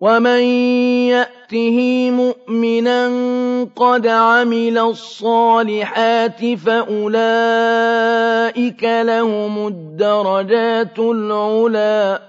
وَمَن يَأْتِهِ مُؤْمِنًا قَدْ عَمِلَ الصَّالِحَاتِ فَأُولَٰئِكَ لَهُمُ الدَّرَجَاتُ الْعُلَىٰ